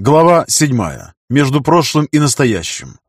Глава седьмая. Между прошлым и настоящим.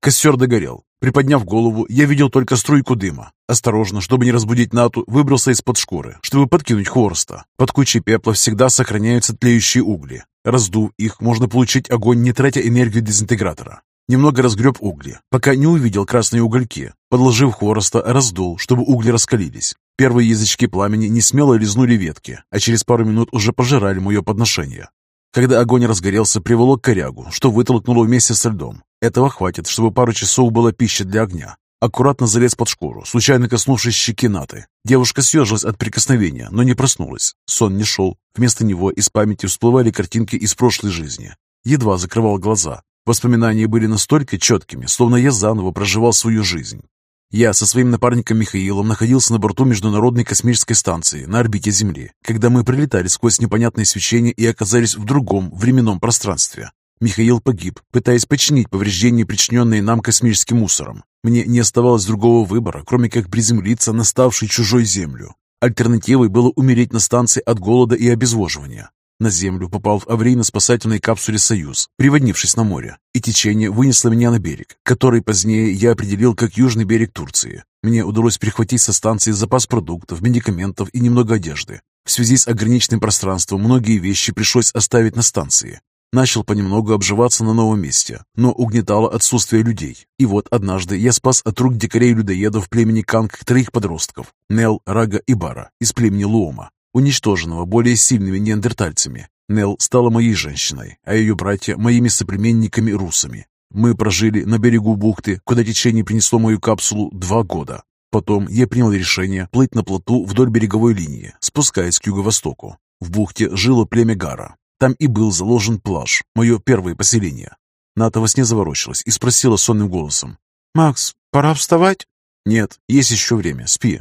Костер догорел. Приподняв голову, я видел только струйку дыма. Осторожно, чтобы не разбудить Нату, выбрался из-под шкуры, чтобы подкинуть хвороста. Под кучей пепла всегда сохраняются тлеющие угли. Раздув их, можно получить огонь, не тратя энергию дезинтегратора. Немного разгреб угли, пока не увидел красные угольки. Подложив хвороста, раздул, чтобы угли раскалились. Первые язычки пламени не смело лизнули ветки, а через пару минут уже пожирали мое подношение. Когда огонь разгорелся, приволок корягу, что вытолкнуло вместе со льдом. Этого хватит, чтобы пару часов была пища для огня. Аккуратно залез под шкуру, случайно коснувшись щеки Наты. Девушка съежилась от прикосновения, но не проснулась. Сон не шел. Вместо него из памяти всплывали картинки из прошлой жизни. Едва закрывал глаза, Воспоминания были настолько четкими, словно я заново проживал свою жизнь. Я со своим напарником Михаилом находился на борту Международной космической станции на орбите Земли, когда мы пролетали сквозь непонятное свечение и оказались в другом временном пространстве. Михаил погиб, пытаясь починить повреждения, причиненные нам космическим мусором. Мне не оставалось другого выбора, кроме как приземлиться на ставшей чужой Землю. Альтернативой было умереть на станции от голода и обезвоживания. На землю попал в аварийно-спасательной капсуле «Союз», приводнившись на море, и течение вынесло меня на берег, который позднее я определил как южный берег Турции. Мне удалось прихватить со станции запас продуктов, медикаментов и немного одежды. В связи с ограниченным пространством многие вещи пришлось оставить на станции. Начал понемногу обживаться на новом месте, но угнетало отсутствие людей. И вот однажды я спас от рук дикарей-людоедов племени Канг троих подростков – Нел, Рага и Бара из племени Луома уничтоженного более сильными неандертальцами. Нел стала моей женщиной, а ее братья – моими соплеменниками-русами. Мы прожили на берегу бухты, куда течение принесло мою капсулу, два года. Потом я принял решение плыть на плоту вдоль береговой линии, спускаясь к юго-востоку. В бухте жило племя Гара. Там и был заложен плаж, мое первое поселение. Ната во сне заворочилась и спросила сонным голосом. «Макс, пора вставать?» «Нет, есть еще время, спи».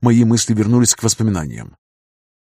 Мои мысли вернулись к воспоминаниям.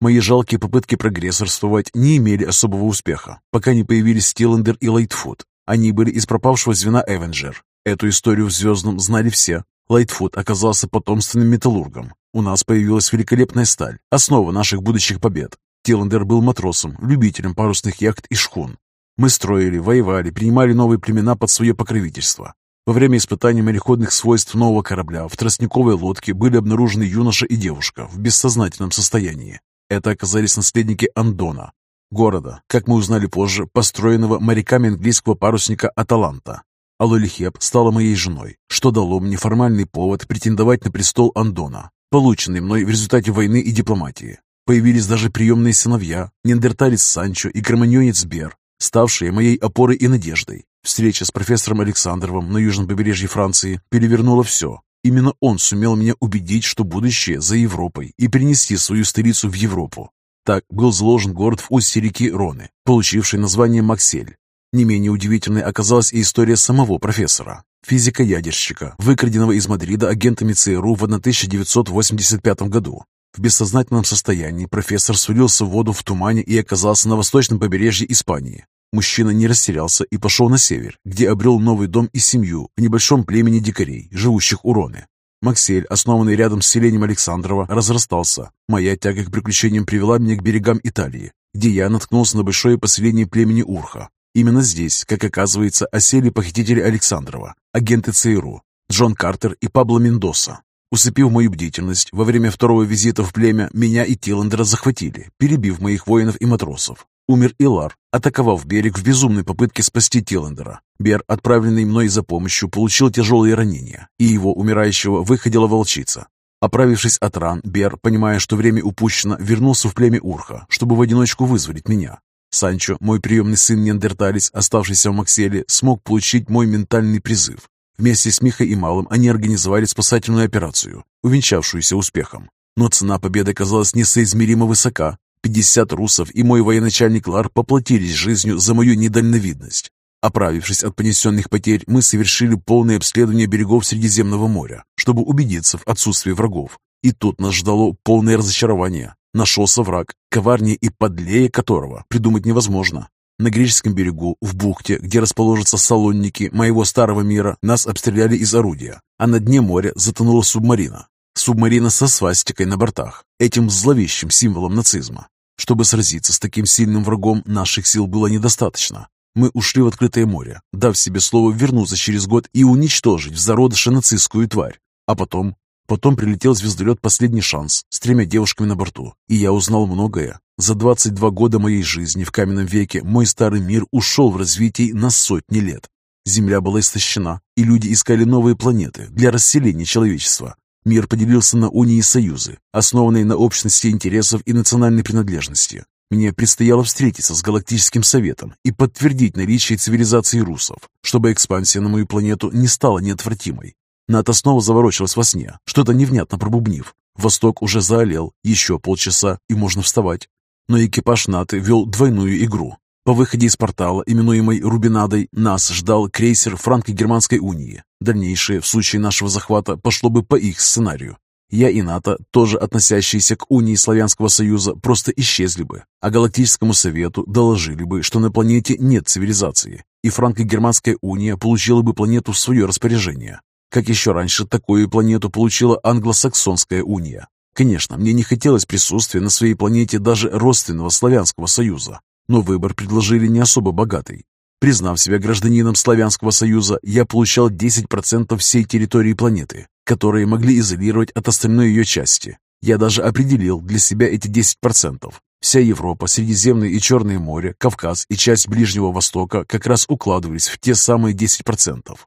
Мои жалкие попытки прогрессорствовать не имели особого успеха, пока не появились Тиллендер и Лайтфуд. Они были из пропавшего звена Эвенджер. Эту историю в «Звездном» знали все. Лайтфуд оказался потомственным металлургом. У нас появилась великолепная сталь, основа наших будущих побед. Тиллендер был матросом, любителем парусных яхт и шхун. Мы строили, воевали, принимали новые племена под свое покровительство. Во время испытаний мореходных свойств нового корабля в тростниковой лодке были обнаружены юноша и девушка в бессознательном состоянии. Это оказались наследники Андона, города, как мы узнали позже, построенного моряками английского парусника Аталанта. Алолихеп стала моей женой, что дало мне формальный повод претендовать на престол Андона, полученный мной в результате войны и дипломатии. Появились даже приемные сыновья, неандерталец Санчо и кроманьонец Бер, ставшие моей опорой и надеждой. Встреча с профессором Александровым на южном побережье Франции перевернула все, Именно он сумел меня убедить, что будущее за Европой, и перенести свою столицу в Европу. Так был заложен город в устье реки Роны, получивший название Максель. Не менее удивительной оказалась и история самого профессора, физика-ядерщика, выкраденного из Мадрида агентами ЦРУ в 1985 году. В бессознательном состоянии профессор свалился в воду в тумане и оказался на восточном побережье Испании. Мужчина не растерялся и пошел на север, где обрел новый дом и семью в небольшом племени дикарей, живущих у Роны. Максель, основанный рядом с селением Александрова, разрастался. Моя тяга к приключениям привела меня к берегам Италии, где я наткнулся на большое поселение племени Урха. Именно здесь, как оказывается, осели похитители Александрова, агенты ЦРУ, Джон Картер и Пабло Мендоса. Усыпив мою бдительность, во время второго визита в племя меня и Тиллендера захватили, перебив моих воинов и матросов. Умер Илар, атаковав берег в безумной попытке спасти Тиллендера. Бер, отправленный мной за помощью, получил тяжелые ранения, и его умирающего выходила волчица. Оправившись от ран, Бер, понимая, что время упущено, вернулся в племя Урха, чтобы в одиночку вызволить меня. Санчо, мой приемный сын-неандерталец, оставшийся в Макселе, смог получить мой ментальный призыв. Вместе с Михой и Малым они организовали спасательную операцию, увенчавшуюся успехом. Но цена победы оказалась несоизмеримо высока, Пятьдесят русов и мой военачальник Лар поплатились жизнью за мою недальновидность. Оправившись от понесенных потерь, мы совершили полное обследование берегов Средиземного моря, чтобы убедиться в отсутствии врагов. И тут нас ждало полное разочарование. Нашелся враг, коварнее и подлее которого придумать невозможно. На греческом берегу, в бухте, где расположатся салонники моего старого мира, нас обстреляли из орудия, а на дне моря затонула субмарина. Субмарина со свастикой на бортах, этим зловещим символом нацизма. Чтобы сразиться с таким сильным врагом, наших сил было недостаточно. Мы ушли в открытое море, дав себе слово вернуться через год и уничтожить в зародыше нацистскую тварь. А потом... Потом прилетел звездолет «Последний шанс» с тремя девушками на борту, и я узнал многое. За 22 года моей жизни в каменном веке мой старый мир ушел в развитии на сотни лет. Земля была истощена, и люди искали новые планеты для расселения человечества. Мир поделился на унии и союзы, основанные на общности интересов и национальной принадлежности. Мне предстояло встретиться с Галактическим Советом и подтвердить наличие цивилизации русов, чтобы экспансия на мою планету не стала неотвратимой. НАТО снова заворочилась во сне, что-то невнятно пробубнив. Восток уже заолел, еще полчаса, и можно вставать. Но экипаж НАТО вел двойную игру. По выходе из портала, именуемой Рубинадой, нас ждал крейсер Франко-Германской унии. Дальнейшее, в случае нашего захвата, пошло бы по их сценарию. Я и НАТО, тоже относящиеся к унии Славянского Союза, просто исчезли бы, а Галактическому Совету доложили бы, что на планете нет цивилизации, и Франко-Германская уния получила бы планету в свое распоряжение. Как еще раньше, такую планету получила Англосаксонская уния. Конечно, мне не хотелось присутствия на своей планете даже родственного Славянского Союза, но выбор предложили не особо богатый. Признав себя гражданином Славянского Союза, я получал 10% всей территории планеты, которые могли изолировать от остальной ее части. Я даже определил для себя эти 10%. Вся Европа, Средиземное и Черное море, Кавказ и часть Ближнего Востока как раз укладывались в те самые 10%.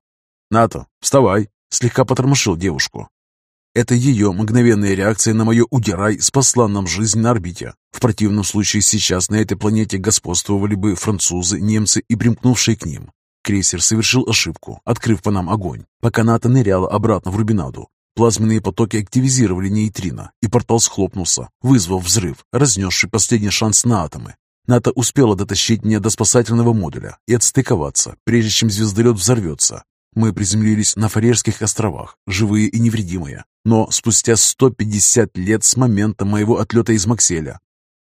«Ната, вставай!» – слегка потормошил девушку. Это ее мгновенная реакция на мое «удирай» спасла нам жизнь на орбите. В противном случае сейчас на этой планете господствовали бы французы, немцы и примкнувшие к ним. Крейсер совершил ошибку, открыв по нам огонь, пока НАТО ныряла обратно в Рубинаду. Плазменные потоки активизировали нейтрино, и портал схлопнулся, вызвав взрыв, разнесший последний шанс на атомы. НАТО успела дотащить меня до спасательного модуля и отстыковаться, прежде чем звездолет взорвется. Мы приземлились на Фарерских островах, живые и невредимые, но спустя 150 лет с момента моего отлета из Макселя.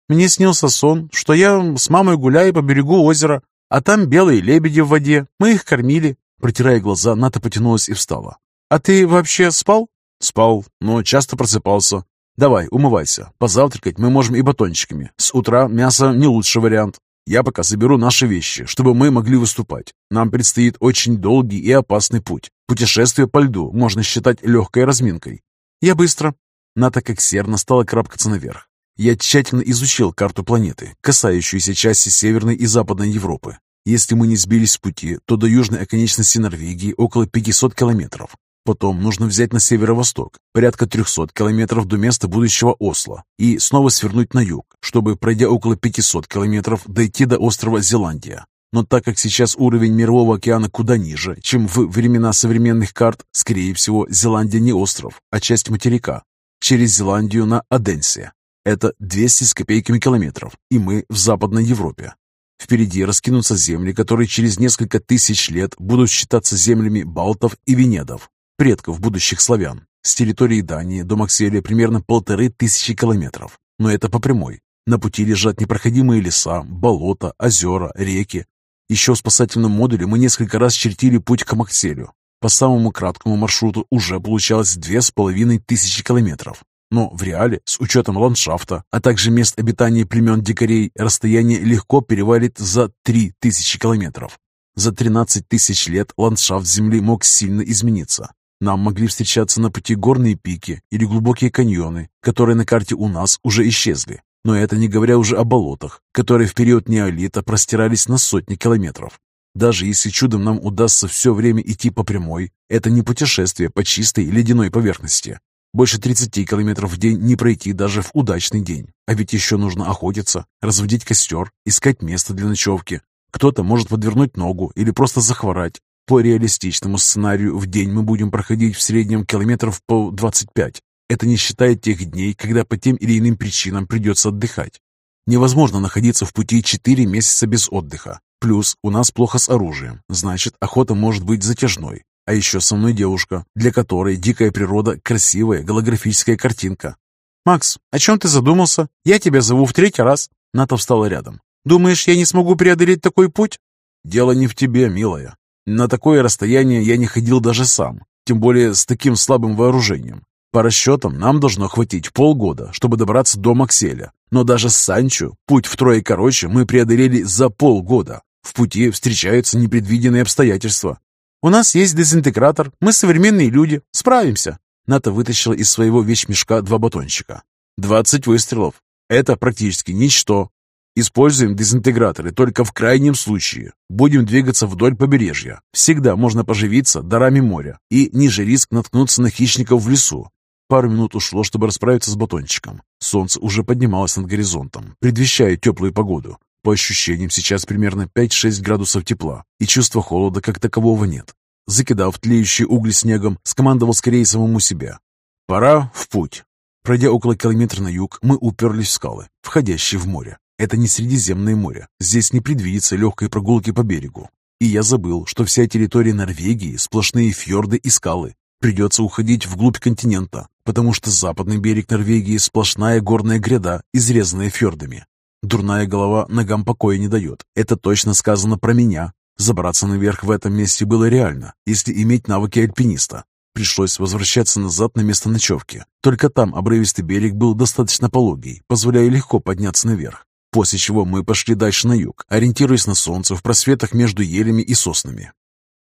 Мне снился сон, что я с мамой гуляю по берегу озера, а там белые лебеди в воде. Мы их кормили. Протирая глаза, Ната потянулась и встала. А ты вообще спал? Спал, но часто просыпался. Давай, умывайся. Позавтракать мы можем и батончиками. С утра мясо не лучший вариант. Я пока соберу наши вещи, чтобы мы могли выступать. Нам предстоит очень долгий и опасный путь. Путешествие по льду можно считать легкой разминкой. Я быстро. Ната как серна стала крапкаться наверх. Я тщательно изучил карту планеты, касающуюся части Северной и Западной Европы. Если мы не сбились с пути, то до южной оконечности Норвегии около 500 километров. Потом нужно взять на северо-восток, порядка 300 километров до места будущего Осло, и снова свернуть на юг, чтобы, пройдя около 500 километров, дойти до острова Зеландия. Но так как сейчас уровень Мирового океана куда ниже, чем в времена современных карт, скорее всего, Зеландия не остров, а часть материка. Через Зеландию на Аденсе. Это 200 с копейками километров, и мы в Западной Европе. Впереди раскинутся земли, которые через несколько тысяч лет будут считаться землями балтов и венедов, предков будущих славян. С территории Дании до Макселя примерно полторы тысячи километров. Но это по прямой. На пути лежат непроходимые леса, болота, озера, реки. Еще в спасательном модуле мы несколько раз чертили путь к Макселю. По самому краткому маршруту уже получалось две с половиной тысячи километров. Но в реале, с учетом ландшафта, а также мест обитания племен дикарей, расстояние легко перевалит за 3000 километров. За 13 тысяч лет ландшафт Земли мог сильно измениться. Нам могли встречаться на пути горные пики или глубокие каньоны, которые на карте у нас уже исчезли. Но это не говоря уже о болотах, которые в период неолита простирались на сотни километров. Даже если чудом нам удастся все время идти по прямой, это не путешествие по чистой ледяной поверхности, больше 30 километров в день не пройти даже в удачный день. А ведь еще нужно охотиться, разводить костер, искать место для ночевки. Кто-то может подвернуть ногу или просто захворать. По реалистичному сценарию в день мы будем проходить в среднем километров по 25. Это не считая тех дней, когда по тем или иным причинам придется отдыхать. Невозможно находиться в пути 4 месяца без отдыха. Плюс у нас плохо с оружием, значит охота может быть затяжной. А еще со мной девушка, для которой дикая природа – красивая голографическая картинка. «Макс, о чем ты задумался? Я тебя зову в третий раз». Ната встала рядом. «Думаешь, я не смогу преодолеть такой путь?» «Дело не в тебе, милая. На такое расстояние я не ходил даже сам, тем более с таким слабым вооружением. По расчетам, нам должно хватить полгода, чтобы добраться до Макселя. Но даже с Санчо путь втрое короче мы преодолели за полгода. В пути встречаются непредвиденные обстоятельства. «У нас есть дезинтегратор, мы современные люди, справимся». Ната вытащила из своего вещмешка два батончика. «Двадцать выстрелов. Это практически ничто. Используем дезинтеграторы только в крайнем случае. Будем двигаться вдоль побережья. Всегда можно поживиться дарами моря. И ниже риск наткнуться на хищников в лесу. Пару минут ушло, чтобы расправиться с батончиком. Солнце уже поднималось над горизонтом, предвещая теплую погоду. По ощущениям, сейчас примерно 5-6 градусов тепла, и чувства холода как такового нет. Закидав тлеющие угли снегом, скомандовал скорее самому себя. «Пора в путь». Пройдя около километра на юг, мы уперлись в скалы, входящие в море. Это не Средиземное море. Здесь не предвидится легкой прогулки по берегу. И я забыл, что вся территория Норвегии – сплошные фьорды и скалы. Придется уходить вглубь континента, потому что западный берег Норвегии – сплошная горная гряда, изрезанная фьордами. Дурная голова ногам покоя не дает. Это точно сказано про меня. Забраться наверх в этом месте было реально, если иметь навыки альпиниста. Пришлось возвращаться назад на место ночевки. Только там обрывистый берег был достаточно пологий, позволяя легко подняться наверх. После чего мы пошли дальше на юг, ориентируясь на солнце в просветах между елями и соснами.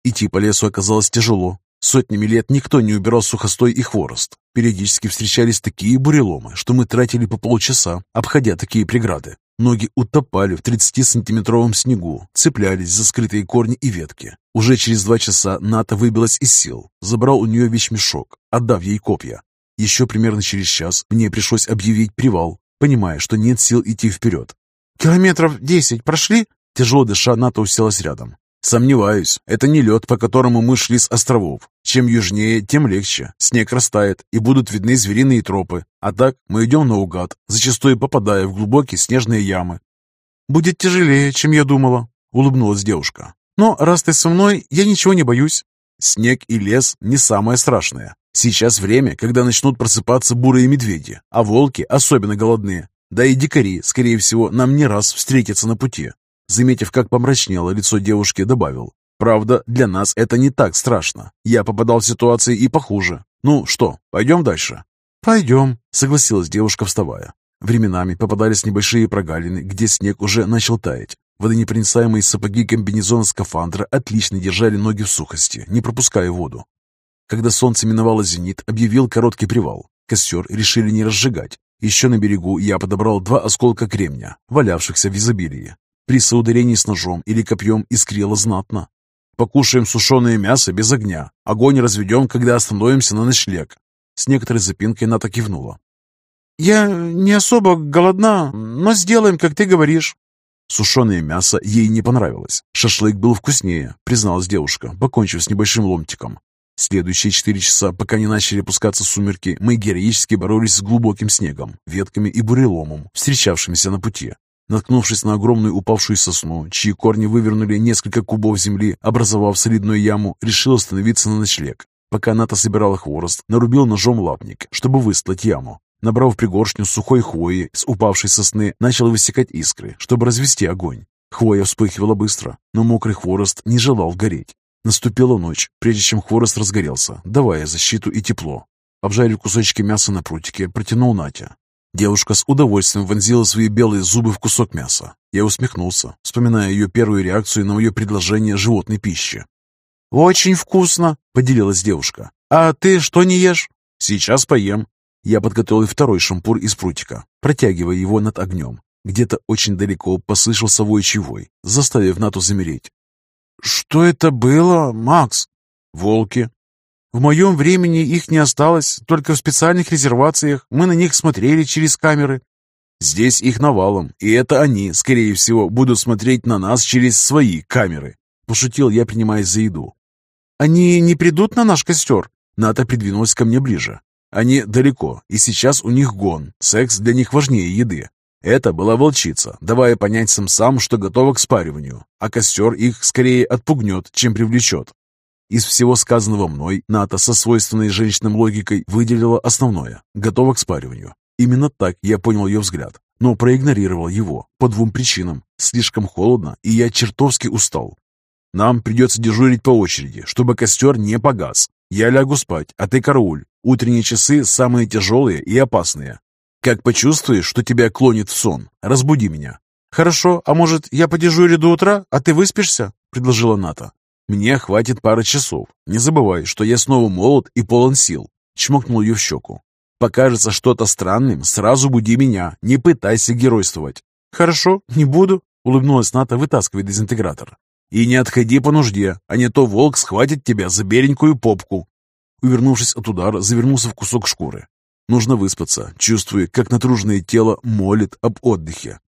Идти по лесу оказалось тяжело. Сотнями лет никто не убирал сухостой и хворост. Периодически встречались такие буреломы, что мы тратили по полчаса, обходя такие преграды. Ноги утопали в 30-сантиметровом снегу, цеплялись за скрытые корни и ветки. Уже через два часа Ната выбилась из сил, забрал у нее вещмешок, отдав ей копья. Еще примерно через час мне пришлось объявить привал, понимая, что нет сил идти вперед. «Километров десять прошли?» Тяжело дыша, Ната уселась рядом. Сомневаюсь, это не лед, по которому мы шли с островов. Чем южнее, тем легче. Снег растает, и будут видны звериные тропы. А так мы идем наугад, зачастую попадая в глубокие снежные ямы. «Будет тяжелее, чем я думала», — улыбнулась девушка. «Но раз ты со мной, я ничего не боюсь». Снег и лес не самое страшное. Сейчас время, когда начнут просыпаться бурые медведи, а волки особенно голодные. Да и дикари, скорее всего, нам не раз встретятся на пути. Заметив, как помрачнело лицо девушки, добавил. «Правда, для нас это не так страшно. Я попадал в ситуации и похуже. Ну что, пойдем дальше?» «Пойдем», — согласилась девушка, вставая. Временами попадались небольшие прогалины, где снег уже начал таять. Водонепроницаемые сапоги комбинезона скафандра отлично держали ноги в сухости, не пропуская воду. Когда солнце миновало зенит, объявил короткий привал. Костер решили не разжигать. Еще на берегу я подобрал два осколка кремня, валявшихся в изобилии. При соударении с ножом или копьем искрило знатно. Покушаем сушеное мясо без огня. Огонь разведем, когда остановимся на ночлег. С некоторой запинкой Ната кивнула. «Я не особо голодна, но сделаем, как ты говоришь». Сушеное мясо ей не понравилось. Шашлык был вкуснее, призналась девушка, покончив с небольшим ломтиком. Следующие четыре часа, пока не начали опускаться сумерки, мы героически боролись с глубоким снегом, ветками и буреломом, встречавшимися на пути. Наткнувшись на огромную упавшую сосну, чьи корни вывернули несколько кубов земли, образовав солидную яму, решил остановиться на ночлег. Пока Ната собирала хворост, нарубил ножом лапник, чтобы выстлать яму. Набрав пригоршню сухой хвои с упавшей сосны, начал высекать искры, чтобы развести огонь. Хвоя вспыхивала быстро, но мокрый хворост не желал гореть. Наступила ночь, прежде чем хворост разгорелся, давая защиту и тепло. Обжарив кусочки мяса на прутике, протянул Натя. Девушка с удовольствием вонзила свои белые зубы в кусок мяса. Я усмехнулся, вспоминая ее первую реакцию на мое предложение животной пищи. «Очень вкусно!» — поделилась девушка. «А ты что не ешь?» «Сейчас поем». Я подготовил второй шампур из прутика, протягивая его над огнем. Где-то очень далеко послышался войчий вой, заставив Нату замереть. «Что это было, Макс?» «Волки», в моем времени их не осталось, только в специальных резервациях. Мы на них смотрели через камеры. Здесь их навалом, и это они, скорее всего, будут смотреть на нас через свои камеры. Пошутил я, принимаясь за еду. Они не придут на наш костер? Ната придвинулась ко мне ближе. Они далеко, и сейчас у них гон. Секс для них важнее еды. Это была волчица, давая понять сам-сам, что готова к спариванию, а костер их скорее отпугнет, чем привлечет. Из всего сказанного мной, Ната со свойственной женщинам логикой выделила основное – готова к спариванию. Именно так я понял ее взгляд, но проигнорировал его по двум причинам. Слишком холодно, и я чертовски устал. Нам придется дежурить по очереди, чтобы костер не погас. Я лягу спать, а ты карауль. Утренние часы самые тяжелые и опасные. Как почувствуешь, что тебя клонит в сон, разбуди меня. «Хорошо, а может, я подежурю до утра, а ты выспишься?» – предложила Ната. «Мне хватит пары часов. Не забывай, что я снова молод и полон сил», – чмокнул ее в щеку. «Покажется что-то странным, сразу буди меня, не пытайся геройствовать». «Хорошо, не буду», – улыбнулась Ната, вытаскивая дезинтегратор. «И не отходи по нужде, а не то волк схватит тебя за беленькую попку». Увернувшись от удара, завернулся в кусок шкуры. Нужно выспаться, чувствуя, как натруженное тело молит об отдыхе.